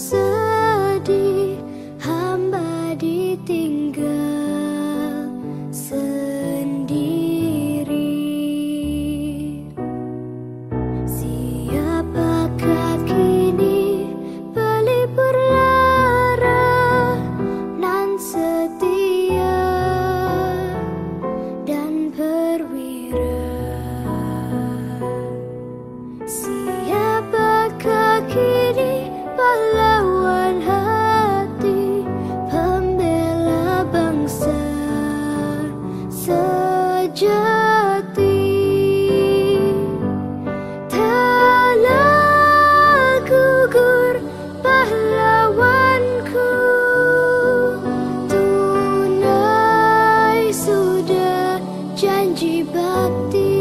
soon. hati